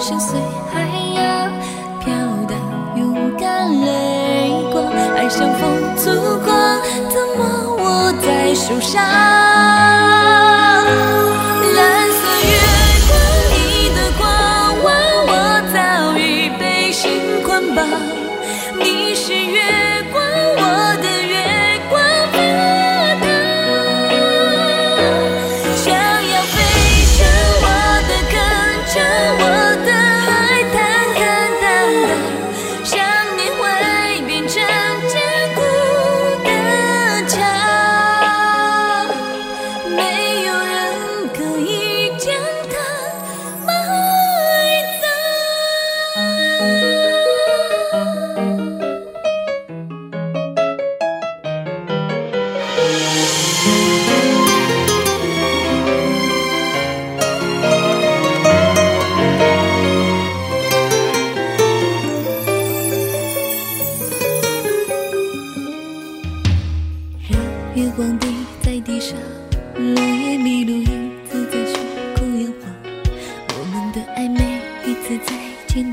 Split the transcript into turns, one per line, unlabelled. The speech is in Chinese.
深邃海洋，飘荡勇敢泪光，爱像风阻光，怎么握在手上？